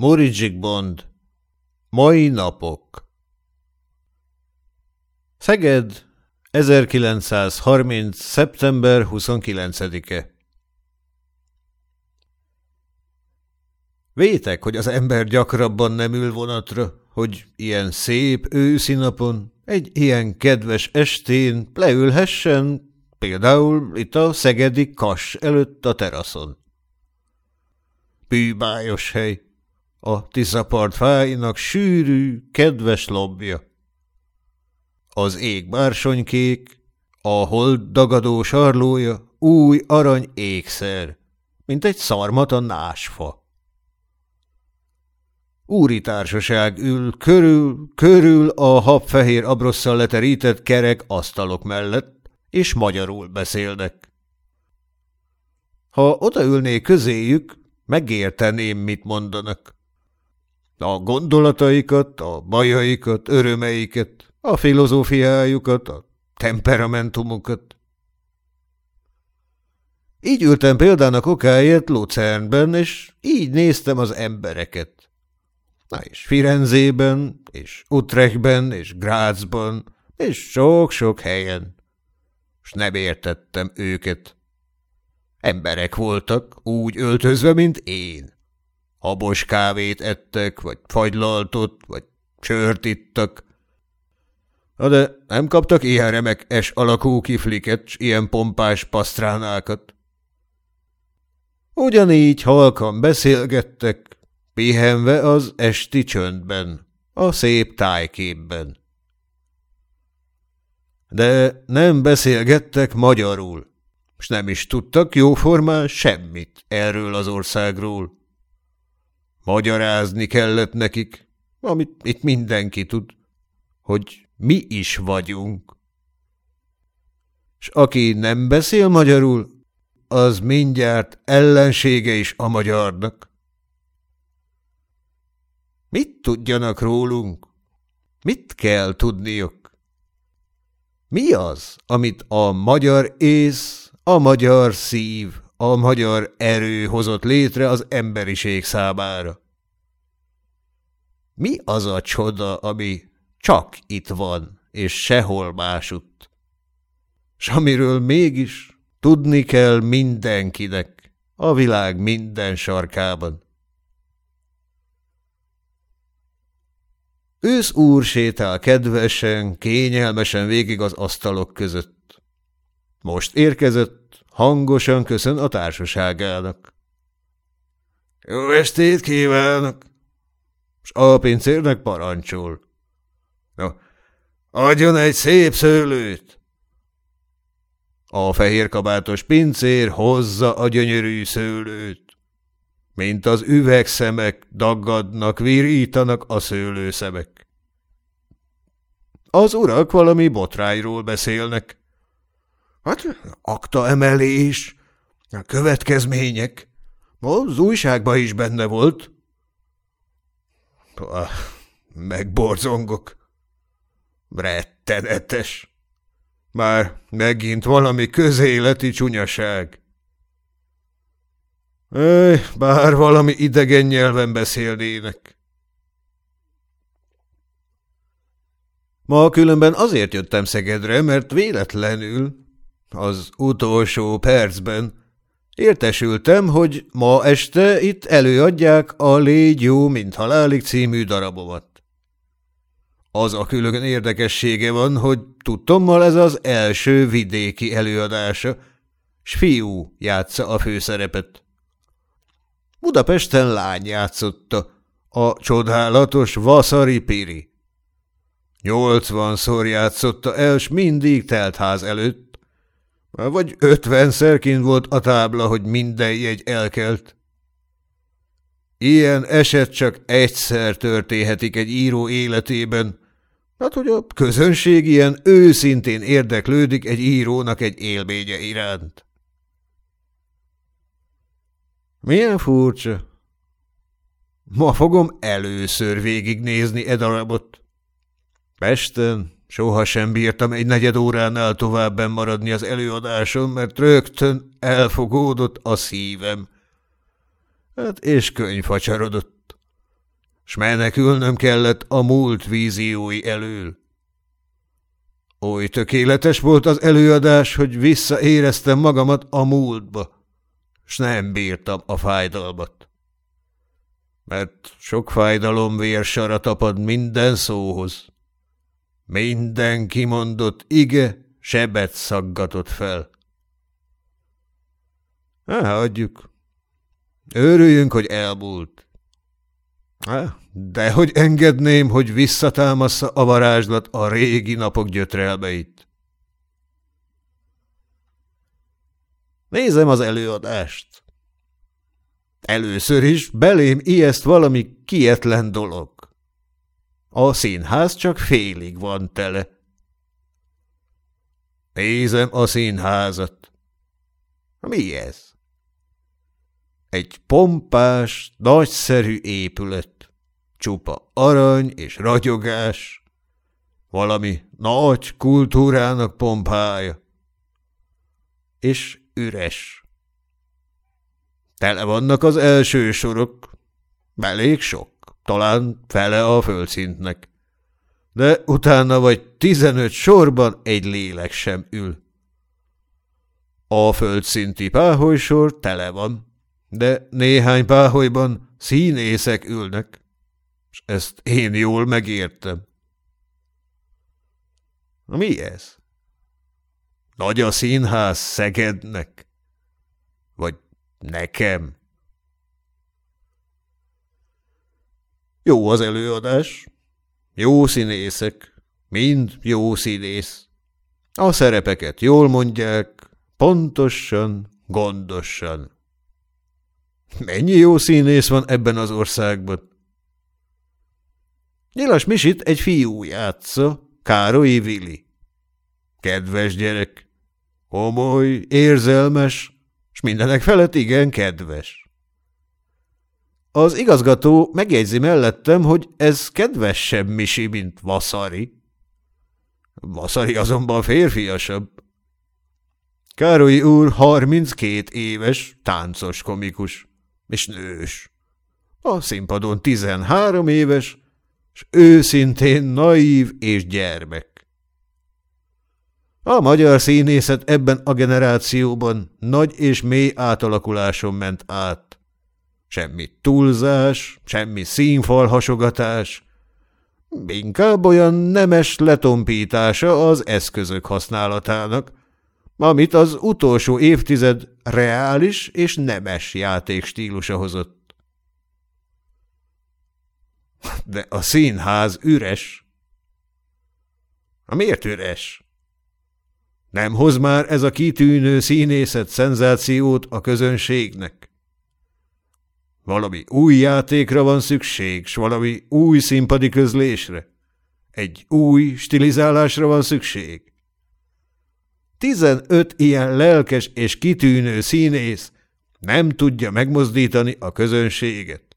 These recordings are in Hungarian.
Muridzsik Bond Mai napok Szeged, 1930. szeptember 29-e Vétek, hogy az ember gyakrabban nem ül vonatra, hogy ilyen szép őszi napon, egy ilyen kedves estén leülhessen, például itt a szegedi kas előtt a teraszon. Bűbájos hely, a Tiszapart fáinak sűrű, kedves lobbja. Az ég bársonykék, a hold dagadó sarlója új arany ékszer, mint egy szarmat násfa. Úri társaság ül körül, körül a habfehér abrosszal leterített kerek asztalok mellett, és magyarul beszélnek. Ha odaülnék közéjük, megérteném, mit mondanak. A gondolataikat, a bajaikat, örömeiket, a filozófiájukat, a temperamentumukat. Így ültem példának okáért Lucernben, és így néztem az embereket. Na és Firenzében, és Utrechtben, és Grazban, és sok-sok helyen. És nem értettem őket. Emberek voltak, úgy öltözve, mint én. Habos kávét ettek, vagy fagylaltot, vagy sört ittak. Na de nem kaptak ilyen remek es alakú kifliket, s ilyen pompás pasztránákat. Ugyanígy halkan beszélgettek, pihenve az esti csöndben, a szép tájképben. De nem beszélgettek magyarul, s nem is tudtak jóformán semmit erről az országról. Magyarázni kellett nekik, amit itt mindenki tud, hogy mi is vagyunk. S aki nem beszél magyarul, az mindjárt ellensége is a magyarnak. Mit tudjanak rólunk? Mit kell tudniuk? Mi az, amit a magyar ész, a magyar szív, a magyar erő hozott létre az emberiség számára. Mi az a csoda, ami csak itt van, és sehol másutt? S amiről mégis tudni kell mindenkinek, a világ minden sarkában. Ősz úr sétál kedvesen, kényelmesen végig az asztalok között. Most érkezett, Hangosan köszön a társaságának. Jó estét kívánok! S a pincérnek parancsol. No, adjon egy szép szőlőt! A fehérkabátos pincér hozza a gyönyörű szőlőt. Mint az üvegszemek daggadnak, virítanak a szőlőszemek. Az urak valami botrányról beszélnek. Hát akta emelés, a következmények. Az újságban is benne volt. Pah, megborzongok. Rettenetes. Már megint valami közéleti csunyaság. Ej, bár valami idegen nyelven beszélnének. Ma különben azért jöttem Szegedre, mert véletlenül az utolsó percben. Értesültem, hogy ma este itt előadják a Légy jó, mint halálig című darabomat. Az a külön érdekessége van, hogy tudtommal ez az első vidéki előadása, s fiú játsza a főszerepet. Budapesten lány játszotta, a csodálatos Vasari Piri. Nyolcvanszor játszotta el, s mindig telt ház előtt, vagy ötvenszer kint volt a tábla, hogy minden jegy elkelt. Ilyen eset csak egyszer történhetik egy író életében, hát hogy a közönség ilyen őszintén érdeklődik egy írónak egy élménye iránt. Milyen furcsa. Ma fogom először végignézni e darabot. Pesten Soha sem bírtam egy negyed óránál továbben maradni az előadáson, mert rögtön elfogódott a szívem. Hát és könyvfacsarodott. s menekülnöm kellett a múlt víziói elől. Oly tökéletes volt az előadás, hogy visszaéreztem magamat a múltba, s nem bírtam a fájdalmat. Mert sok fájdalom vérsara tapad minden szóhoz. Minden kimondott ige sebet szaggatott fel. Há, adjuk. Örüljünk, hogy elmúlt. De hogy engedném, hogy visszatámassza a varázslat a régi napok gyötrelmeit. Nézem az előadást. Először is belém ijeszt valami kietlen dolog. A színház csak félig van tele. Nézem a színházat. Mi ez? Egy pompás, nagyszerű épület, csupa arany és ragyogás, valami nagy kultúrának pompája. És üres. Tele vannak az első sorok, elég sok, talán fele a földszintnek. De utána vagy tizenöt sorban egy lélek sem ül. A földszinti páholysor tele van de néhány páholyban színészek ülnek, és ezt én jól megértem. Mi ez? Nagy a színház Szegednek? Vagy nekem? Jó az előadás, jó színészek, mind jó színész. A szerepeket jól mondják, pontosan, gondosan. Mennyi jó színész van ebben az országban? Nyilas Misit egy fiú játsza, Károlyi Vili. Kedves gyerek, komoly, érzelmes, s mindenek felett igen kedves. Az igazgató megjegyzi mellettem, hogy ez kedvesebb Misi, mint Vaszari. Vaszari azonban férfiasabb. Károlyi úr 32 éves, táncos komikus és nős. A színpadon tizenhárom éves, és őszintén naív és gyermek. A magyar színészet ebben a generációban nagy és mély átalakuláson ment át. Semmi túlzás, semmi színfalhasogatás, inkább olyan nemes letompítása az eszközök használatának, amit az utolsó évtized reális és nemes játékstílusa hozott. De a színház üres. Miért üres? Nem hoz már ez a kitűnő színészet szenzációt a közönségnek? Valami új játékra van szükség, s valami új színpadi közlésre. Egy új stilizálásra van szükség. Tizenöt ilyen lelkes és kitűnő színész nem tudja megmozdítani a közönséget.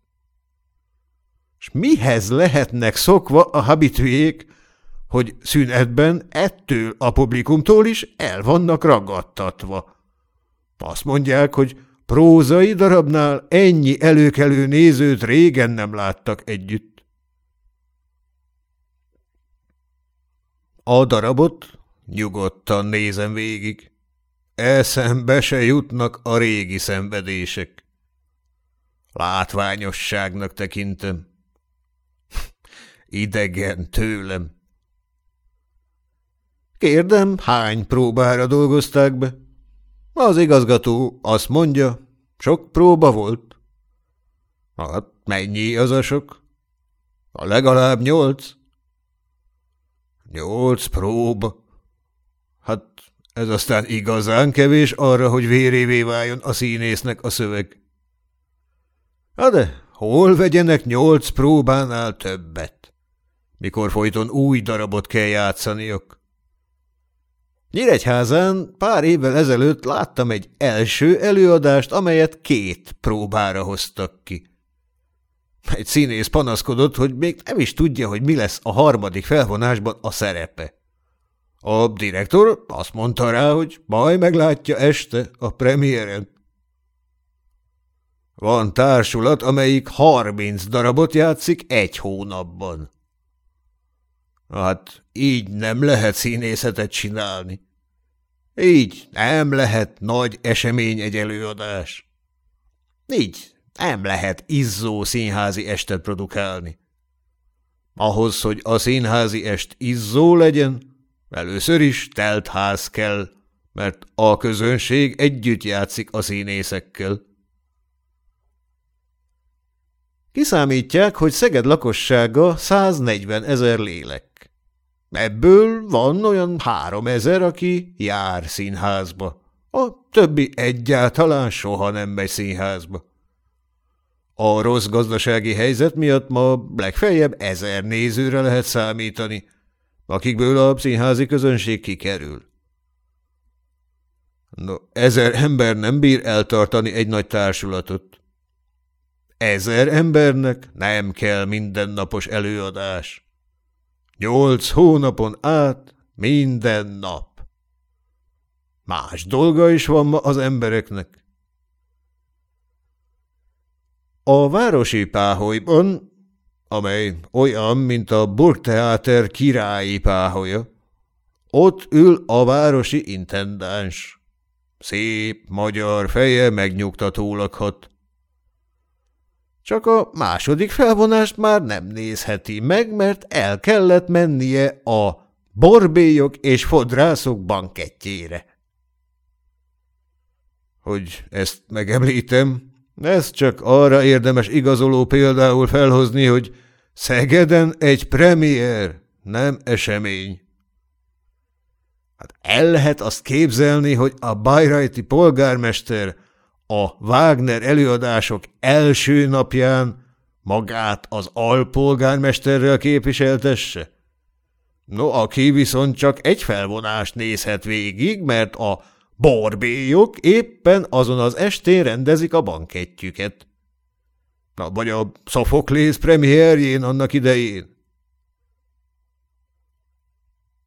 És mihez lehetnek szokva a habitűjék, hogy szünetben ettől a publikumtól is el vannak ragadtatva? Azt mondják, hogy prózai darabnál ennyi előkelő nézőt régen nem láttak együtt. A darabot Nyugodtan nézem végig. Eszembe se jutnak a régi szenvedések. Látványosságnak tekintem. Idegen tőlem. Kérdem, hány próbára dolgozták be? Az igazgató azt mondja, sok próba volt. Hát mennyi az a sok? A legalább nyolc. Nyolc próba. Hát ez aztán igazán kevés arra, hogy vérévé váljon a színésznek a szöveg. Na de hol vegyenek nyolc próbánál többet, mikor folyton új darabot kell játszaniok? Nyíregyházán pár évvel ezelőtt láttam egy első előadást, amelyet két próbára hoztak ki. Egy színész panaszkodott, hogy még nem is tudja, hogy mi lesz a harmadik felvonásban a szerepe. A direktor azt mondta rá, hogy majd meglátja este a premiéren. Van társulat, amelyik harminc darabot játszik egy hónapban. Hát így nem lehet színészetet csinálni. Így nem lehet nagy esemény egy előadás. Így nem lehet izzó színházi estet produkálni. Ahhoz, hogy a színházi est izzó legyen, először is telt ház kell, mert a közönség együtt játszik a színészekkel. Kiszámítják, hogy Szeged lakossága 140 ezer lélek. Ebből van olyan három ezer, aki jár színházba. A többi egyáltalán soha nem megy színházba. A rossz gazdasági helyzet miatt ma legfeljebb ezer nézőre lehet számítani, akikből a színházi közönség kikerül. No, ezer ember nem bír eltartani egy nagy társulatot. Ezer embernek nem kell mindennapos előadás. Nyolc hónapon át minden nap. Más dolga is van ma az embereknek. A városi páholyban, amely olyan, mint a Burgtheater királyi páholya, ott ül a városi intendáns. Szép magyar feje megnyugtatólag hat. Csak a második felvonást már nem nézheti meg, mert el kellett mennie a borbélyok és fodrászok bankettjére. Hogy ezt megemlítem, ez csak arra érdemes igazoló például felhozni, hogy Szegeden egy premier, nem esemény. Hát el lehet azt képzelni, hogy a bajrajti polgármester a Wagner előadások első napján magát az alpolgármesterrel képviseltesse? No, aki viszont csak egy felvonást nézhet végig, mert a borbélyok éppen azon az estén rendezik a bankettjüket. Na, vagy a Sophocles premierjén annak idején.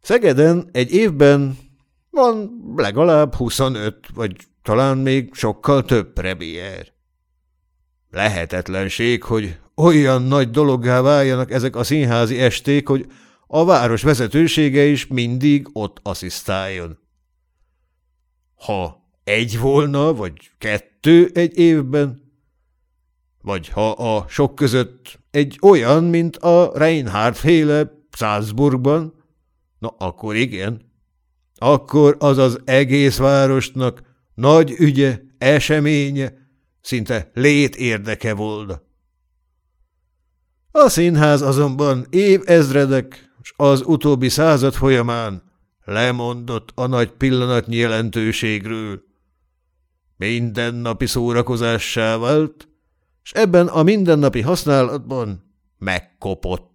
Szegeden egy évben van legalább 25, vagy talán még sokkal több premier. Lehetetlenség, hogy olyan nagy dologgá váljanak ezek a színházi esték, hogy a város vezetősége is mindig ott asszisztáljon. Ha egy volna, vagy kettő egy évben, vagy ha a sok között egy olyan, mint a Reinhardt féle Salzburgban, na akkor igen. Akkor az az egész városnak nagy ügye, eseménye, szinte lét érdeke volna. A színház azonban évezredek, és az utóbbi század folyamán lemondott a nagy pillanatnyi jelentőségről. Mindennapi szórakozássá vált, és ebben a mindennapi használatban megkopott.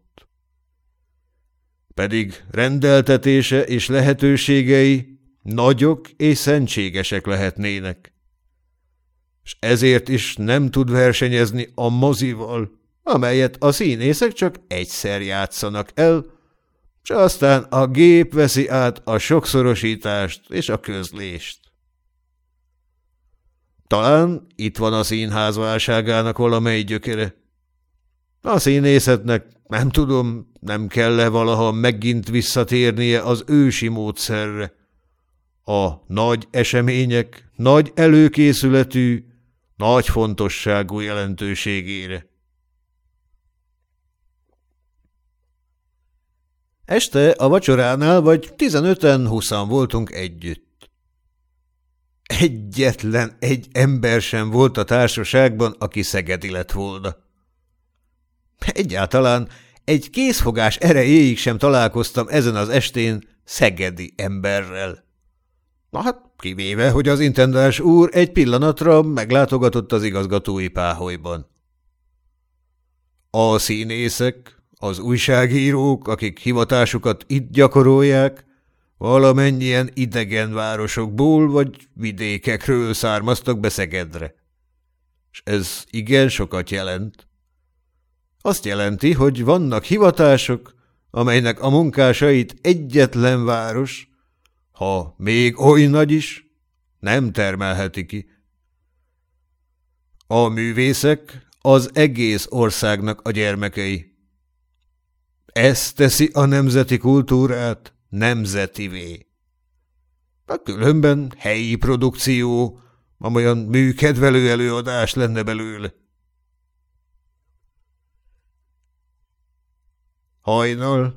Pedig rendeltetése és lehetőségei nagyok és szentségesek lehetnének. És ezért is nem tud versenyezni a mozival, amelyet a színészek csak egyszer játszanak el, és aztán a gép veszi át a sokszorosítást és a közlést. Talán itt van a színház válságának valamely gyökere. A színészetnek, nem tudom, nem kell-e valaha megint visszatérnie az ősi módszerre. A nagy események, nagy előkészületű, nagy fontosságú jelentőségére. Este a vacsoránál vagy tizenöten huszan voltunk együtt. Egyetlen egy ember sem volt a társaságban, aki szegedi lett volna. Egyáltalán egy készfogás erejéig sem találkoztam ezen az estén szegedi emberrel. Na hát, kivéve, hogy az intendás úr egy pillanatra meglátogatott az igazgatói páholyban. A színészek, az újságírók, akik hivatásukat itt gyakorolják, valamennyien idegen városokból vagy vidékekről származtak be Szegedre. És ez igen sokat jelent. Azt jelenti, hogy vannak hivatások, amelynek a munkásait egyetlen város, ha még oly nagy is, nem termelheti ki. A művészek az egész országnak a gyermekei. Ez teszi a nemzeti kultúrát nemzetivé. A különben helyi produkció, amolyan műkedvelő előadás lenne belőle. Hajnal.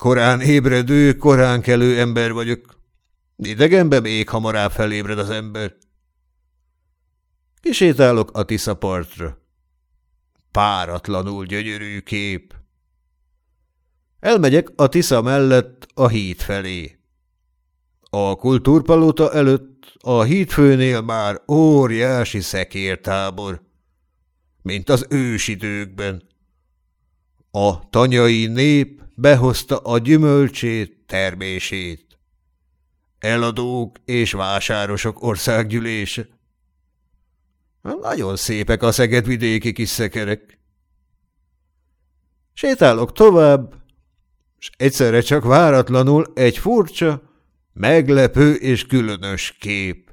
Korán ébredő, korán kelő ember vagyok. Idegenben még hamarabb felébred az ember. Kisétálok a Tisza partra. Páratlanul gyönyörű kép. Elmegyek a Tisza mellett a híd felé. A kultúrpalota előtt a hídfőnél már óriási szekértábor, mint az ősidőkben. A tanyai nép behozta a gyümölcsét, termését. Eladók és vásárosok országgyűlése. Nagyon szépek a szegedvidéki kis szekerek. Sétálok tovább, és egyszerre csak váratlanul egy furcsa, meglepő és különös kép.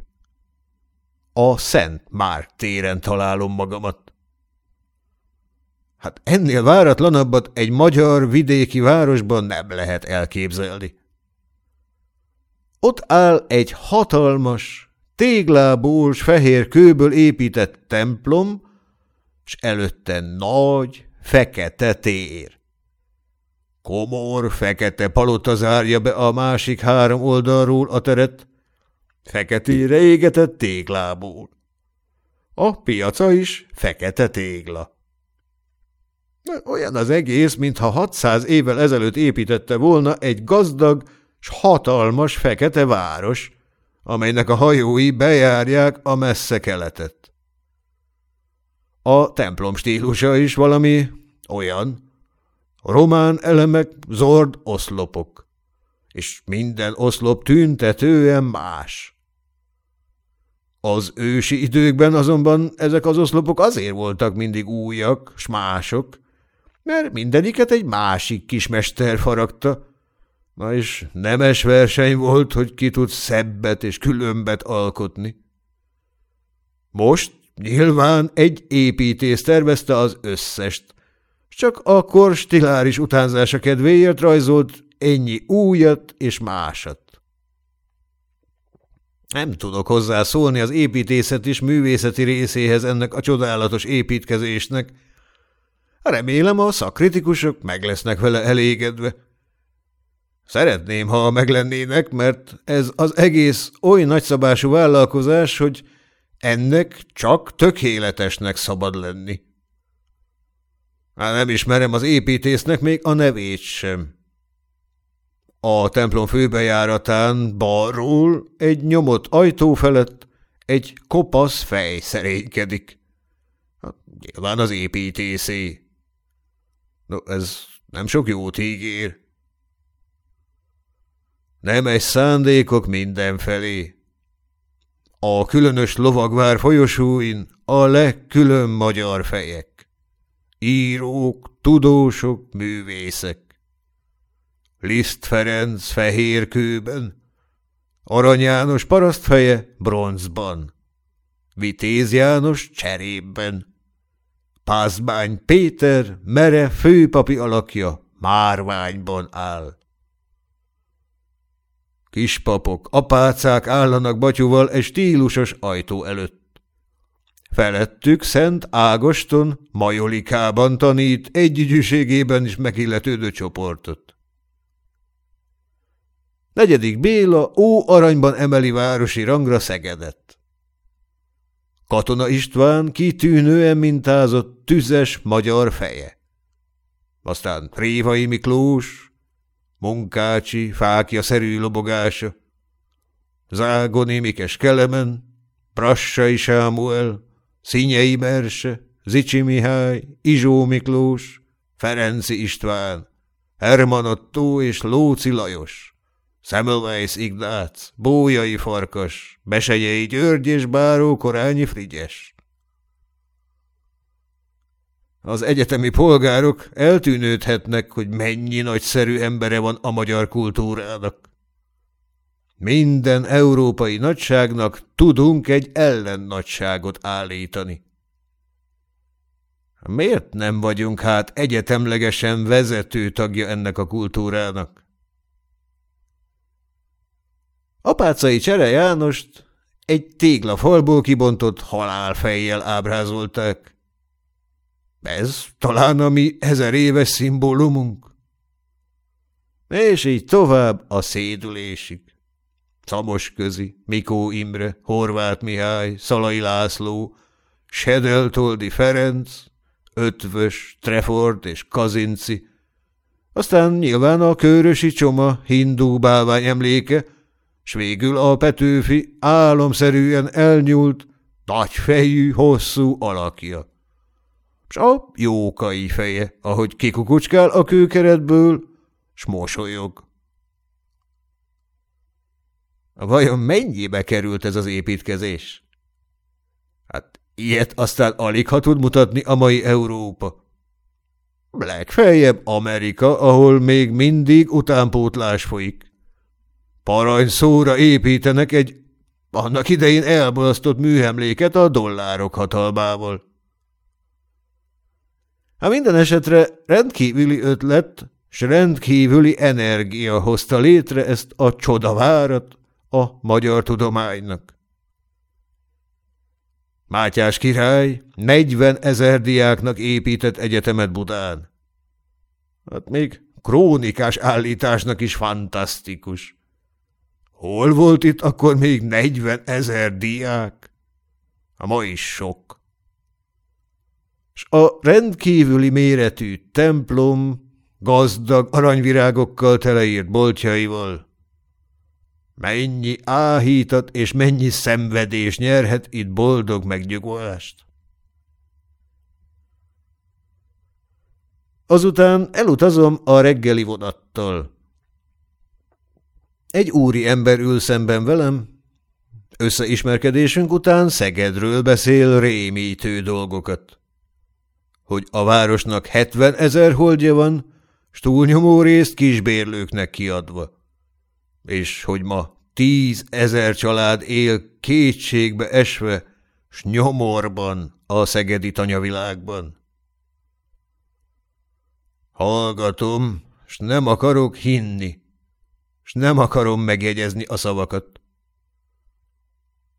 A Szent Márk téren találom magamat. Hát ennél váratlanabbat egy magyar vidéki városban nem lehet elképzelni. Ott áll egy hatalmas, téglából s fehér kőből épített templom, s előtte nagy, fekete tér. Komor, fekete palota zárja be a másik három oldalról a teret, feketére égetett téglából. A piaca is fekete tégla. Olyan az egész, mintha 600 évvel ezelőtt építette volna egy gazdag s hatalmas fekete város, amelynek a hajói bejárják a messze keletet. A templom stílusa is valami olyan. Román elemek, zord oszlopok, és minden oszlop tüntetően más. Az ősi időkben azonban ezek az oszlopok azért voltak mindig újak, s mások, mert mindeniket egy másik kismester faragta, Na és nemes verseny volt, hogy ki tud szebbet és különbet alkotni. Most nyilván egy építész tervezte az összest, csak akkor stiláris utánzása kedvéért rajzolt ennyi újat és másat. Nem tudok hozzászólni az építészet és művészeti részéhez ennek a csodálatos építkezésnek. Remélem a szakkritikusok meg lesznek vele elégedve. Szeretném, ha meglennének, mert ez az egész oly nagyszabású vállalkozás, hogy ennek csak tökéletesnek szabad lenni. Hát nem ismerem az építésznek még a nevét sem. A templom főbejáratán balról egy nyomott ajtó felett egy kopasz fej szerénykedik. Hát, nyilván az építészé. No, ez nem sok jót ígér. Nemes szándékok mindenfelé. A különös lovagvár folyosóin a legkülön magyar fejek. Írók, tudósok, művészek. Liszt Ferenc fehérkőben, Arany János parasztfeje bronzban, Vitéz János cserében, Pászbány Péter mere főpapi alakja márványban áll. Kispapok, apácák állanak batyúval egy stílusos ajtó előtt. Felettük Szent Ágoston majolikában tanít együgyűségében is megilletődő csoportot. Negyedik Béla ó aranyban emeli városi rangra Szegedet. Katona István kitűnően mintázott tüzes magyar feje. Aztán Révai Miklós, Munkácsi, fákja-szerű lobogása, Zágoni Mikes Kelemen, Prassai Sámuel, Szinyei Merse, Zicsi Mihály, Izsó Miklós, Ferenci István, Herman Otto és Lóci Lajos, Semmelweis Ignác, Bójai Farkas, Besegyei György és Báró Korányi Frigyes. Az egyetemi polgárok eltűnődhetnek, hogy mennyi nagyszerű embere van a magyar kultúrának. Minden európai nagyságnak tudunk egy ellennagyságot állítani. Miért nem vagyunk hát egyetemlegesen vezető tagja ennek a kultúrának? Apácai Csere Jánost egy téglafalból kibontott halálfejjel ábrázolták. Ez talán a mi ezer éves szimbólumunk. És így tovább a szédülésig. Szamos közi, Mikó Imre, Horváth Mihály, Szalai László, Sedeltoldi Ferenc, Ötvös, Trefort és Kazinci, aztán nyilván a körösi csoma hindú bálvány emléke, s végül a Petőfi álomszerűen elnyúlt, nagyfejű, hosszú alakja. S a jókai feje, ahogy kikukucskál a kőkeretből, s mosolyog. Vajon mennyibe került ez az építkezés? Hát ilyet aztán alig ha tud mutatni a mai Európa. Legfeljebb Amerika, ahol még mindig utánpótlás folyik. Parancsóra építenek egy annak idején elbalasztott műemléket a dollárok hatalmával. A minden esetre rendkívüli ötlet, s rendkívüli energia hozta létre ezt a csodavárat a magyar tudománynak. Mátyás király 40 ezer diáknak epített egyetemet Budán. Hát még krónikás állításnak is fantasztikus. Hol volt itt akkor még 40 ezer diák? A ma is sok. S a rendkívüli méretű templom gazdag aranyvirágokkal teleírt boltjaival. Mennyi áhítat és mennyi szenvedés nyerhet itt boldog megnyugolást? Azután elutazom a reggeli vonattal. Egy úri ember ül szemben velem, összeismerkedésünk után Szegedről beszél rémítő dolgokat. Hogy a városnak hetven ezer holdja van, s túlnyomó részt kisbérlőknek kiadva. És hogy ma tíz ezer család él kétségbe esve, s nyomorban a szegedi tanyavilágban. Hallgatom, s nem akarok hinni, s nem akarom megjegyezni a szavakat.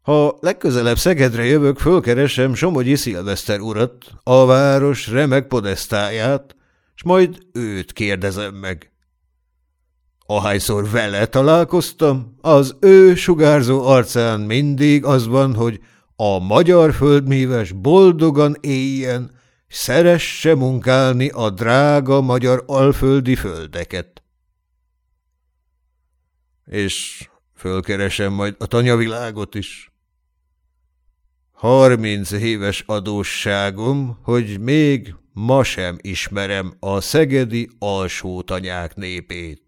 Ha legközelebb Szegedre jövök, fölkeresem Somogyi Szilveszter urat, a város remek podesztáját, s majd őt kérdezem meg. Ahányszor vele találkoztam, az ő sugárzó arcán mindig az van, hogy a magyar földmíves boldogan éljen, szeresse munkálni a drága magyar alföldi földeket. És fölkeresem majd a tanyavilágot is. Harminc éves adósságom, hogy még ma sem ismerem a szegedi alsó tanyák népét.